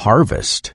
harvest.